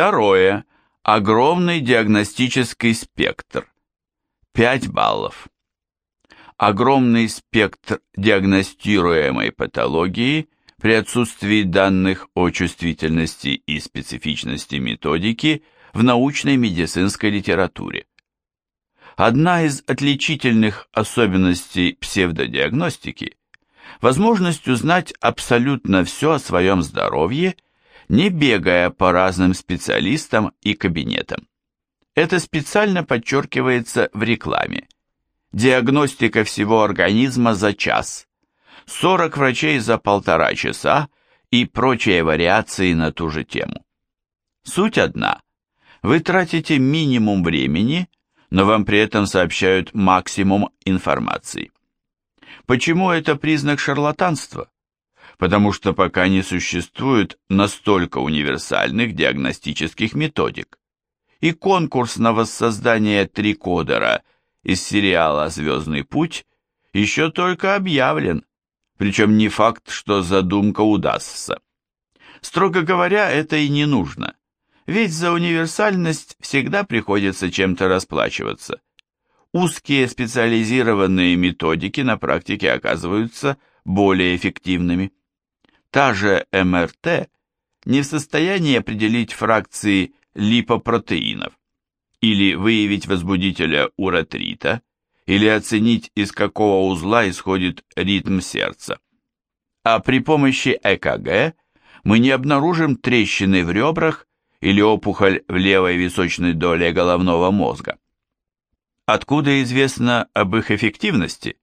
Второе. Огромный диагностический спектр. 5 баллов. Огромный спектр диагностируемой патологии при отсутствии данных о чувствительности и специфичности методики в научной медицинской литературе. Одна из отличительных особенностей псевдодиагностики – возможность узнать абсолютно все о своем здоровье, не бегая по разным специалистам и кабинетам. Это специально подчеркивается в рекламе. Диагностика всего организма за час, 40 врачей за полтора часа и прочие вариации на ту же тему. Суть одна. Вы тратите минимум времени – но вам при этом сообщают максимум информации. Почему это признак шарлатанства? Потому что пока не существует настолько универсальных диагностических методик. И конкурс на воссоздание трикодера из сериала «Звездный путь» еще только объявлен, причем не факт, что задумка удастся. Строго говоря, это и не нужно. Ведь за универсальность всегда приходится чем-то расплачиваться. Узкие специализированные методики на практике оказываются более эффективными. Та же МРТ не в состоянии определить фракции липопротеинов, или выявить возбудителя уретрита, или оценить, из какого узла исходит ритм сердца. А при помощи ЭКГ мы не обнаружим трещины в ребрах или опухоль в левой височной доле головного мозга. Откуда известно об их эффективности?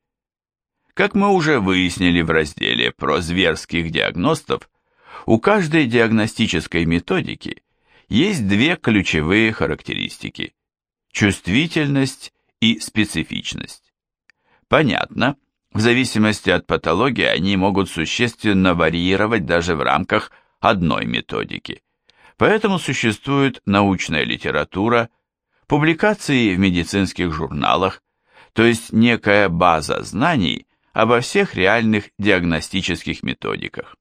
Как мы уже выяснили в разделе про зверских диагностов, у каждой диагностической методики есть две ключевые характеристики – чувствительность и специфичность. Понятно, в зависимости от патологии они могут существенно варьировать даже в рамках одной методики. Поэтому существует научная литература, публикации в медицинских журналах, то есть некая база знаний обо всех реальных диагностических методиках.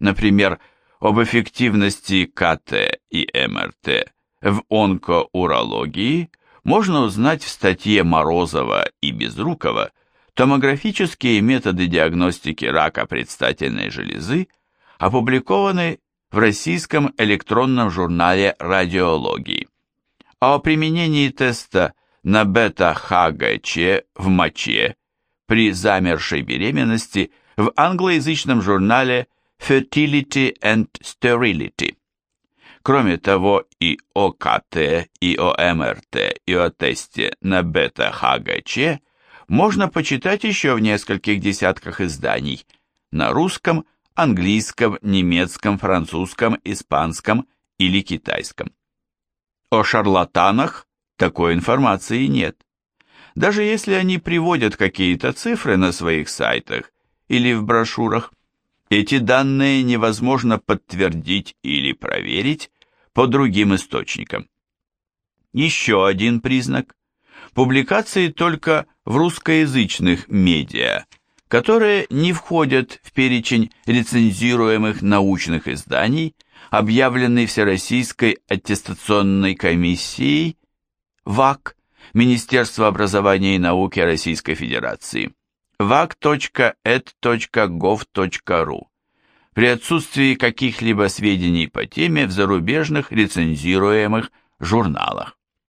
Например, об эффективности КТ и МРТ в онкоурологии можно узнать в статье Морозова и Безрукова «Томографические методы диагностики рака предстательной железы», опубликованной в российском электронном журнале радиологии. А о применении теста на бета-ХГЧ в моче при замершей беременности в англоязычном журнале Fertility and Sterility. Кроме того, и о КТ, и о МРТ, и о тесте на бета-ХГЧ можно почитать еще в нескольких десятках изданий на русском, английском, немецком, французском, испанском или китайском. О шарлатанах такой информации нет. Даже если они приводят какие-то цифры на своих сайтах или в брошюрах, эти данные невозможно подтвердить или проверить по другим источникам. Еще один признак – публикации только в русскоязычных медиа – которые не входят в перечень рецензируемых научных изданий, объявленный Всероссийской аттестационной комиссией ВАК Министерства образования и науки Российской Федерации vac.ed.gov.ru при отсутствии каких-либо сведений по теме в зарубежных рецензируемых журналах.